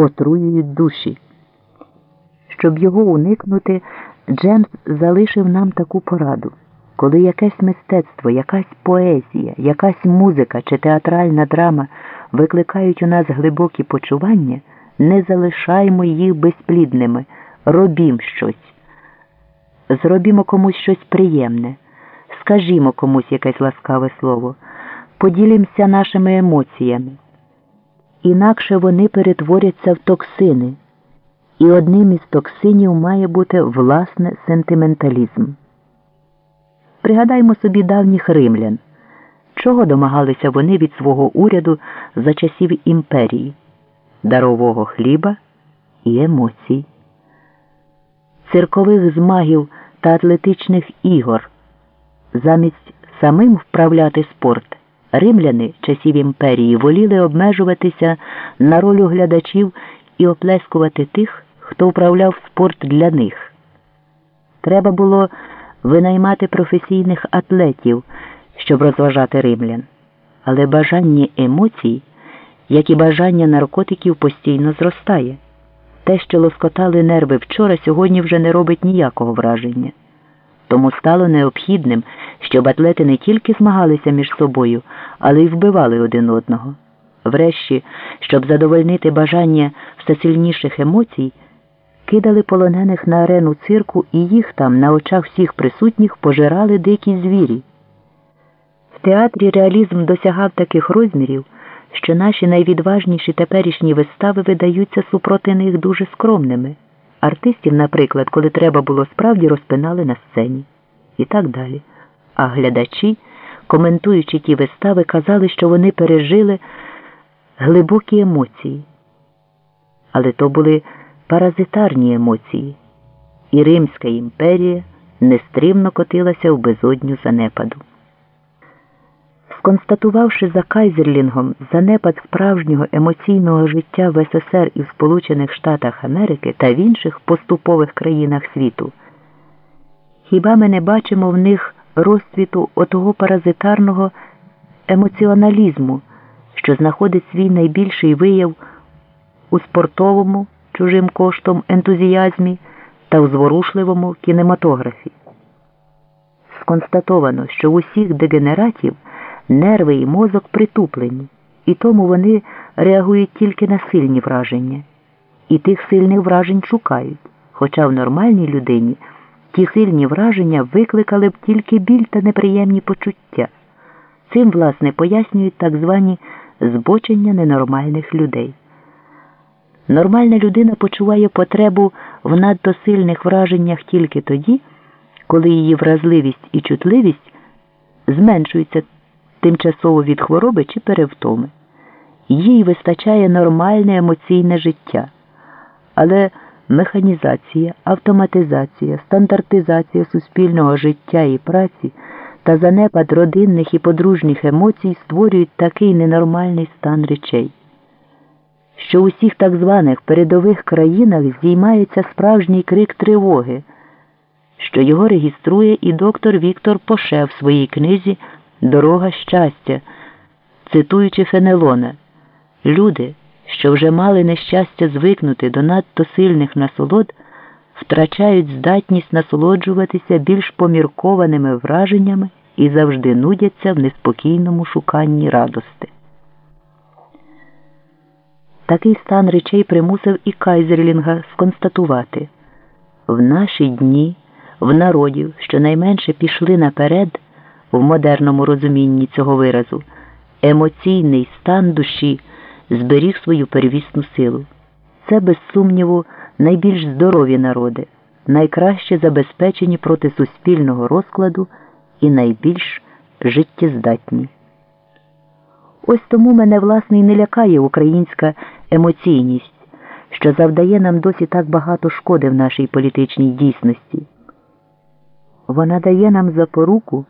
отруюють душі. Щоб його уникнути, Джемс залишив нам таку пораду. Коли якесь мистецтво, якась поезія, якась музика чи театральна драма викликають у нас глибокі почування, не залишаймо їх безплідними, робім щось. Зробімо комусь щось приємне, скажімо комусь якесь ласкаве слово, поділімося нашими емоціями. Інакше вони перетворяться в токсини, і одним із токсинів має бути власне сентименталізм. Пригадаймо собі давніх римлян, чого домагалися вони від свого уряду за часів імперії, дарового хліба і емоцій, циркових змагів та атлетичних ігор. Замість самим вправляти спорт, римляни часів імперії воліли обмежуватися на роль глядачів і оплескувати тих, хто вправляв спорт для них. Треба було винаймати професійних атлетів, щоб розважати римлян, але бажання емоцій, як і бажання наркотиків, постійно зростає. Те, що лоскотали нерви вчора, сьогодні вже не робить ніякого враження. Тому стало необхідним, щоб атлети не тільки змагалися між собою, але й вбивали один одного. Врешті, щоб задовольнити бажання все сильніших емоцій, кидали полонених на арену цирку і їх там на очах всіх присутніх пожирали дикі звірі. В театрі реалізм досягав таких розмірів, що наші найвідважніші теперішні вистави видаються супроти них дуже скромними. Артистів, наприклад, коли треба було справді розпинали на сцені і так далі. А глядачі, коментуючи ті вистави, казали, що вони пережили глибокі емоції. Але то були паразитарні емоції, і Римська імперія нестримно котилася в безодню занепаду. Сконстатувавши за Кайзерлінгом занепад справжнього емоційного життя в СССР і в Сполучених Штатах Америки та в інших поступових країнах світу, хіба ми не бачимо в них розцвіту отого паразитарного емоціоналізму, що знаходить свій найбільший вияв у спортовому чужим коштом ентузіазмі та у зворушливому кінематографі? Сконстатовано, що в усіх дегенератів нерви і мозок притуплені, і тому вони реагують тільки на сильні враження. І тих сильних вражень шукають, хоча в нормальній людині ті сильні враження викликали б тільки біль та неприємні почуття. Цим, власне, пояснюють так звані збочення ненормальних людей. Нормальна людина почуває потребу в надто сильних враженнях тільки тоді, коли її вразливість і чутливість зменшуються тимчасово від хвороби чи перевтоми. Їй вистачає нормальне емоційне життя. Але механізація, автоматизація, стандартизація суспільного життя і праці та занепад родинних і подружніх емоцій створюють такий ненормальний стан речей. Що у всіх так званих передових країнах здіймається справжній крик тривоги, що його реєструє і доктор Віктор Поше в своїй книзі Дорога щастя, цитуючи Фенелона, люди, що вже мали нещастя звикнути до надто сильних насолод, втрачають здатність насолоджуватися більш поміркованими враженнями і завжди нудяться в неспокійному шуканні радости. Такий стан речей примусив і Кайзерлінга сконстатувати в наші дні, в народів, що найменше пішли наперед в модерному розумінні цього виразу, емоційний стан душі зберіг свою первісну силу. Це, без сумніву, найбільш здорові народи, найкраще забезпечені проти суспільного розкладу і найбільш життєздатні. Ось тому мене власне і не лякає українська емоційність, що завдає нам досі так багато шкоди в нашій політичній дійсності. Вона дає нам запоруку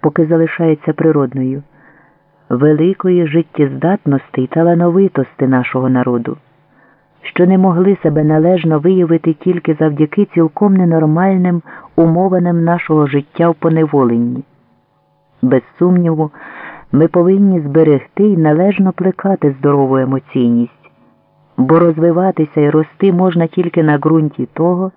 поки залишається природною, великої життєздатності й талановитості нашого народу, що не могли себе належно виявити тільки завдяки цілком ненормальним умовинам нашого життя в поневоленні. Без сумніву, ми повинні зберегти і належно плекати здорову емоційність. бо розвиватися і рости можна тільки на ґрунті того,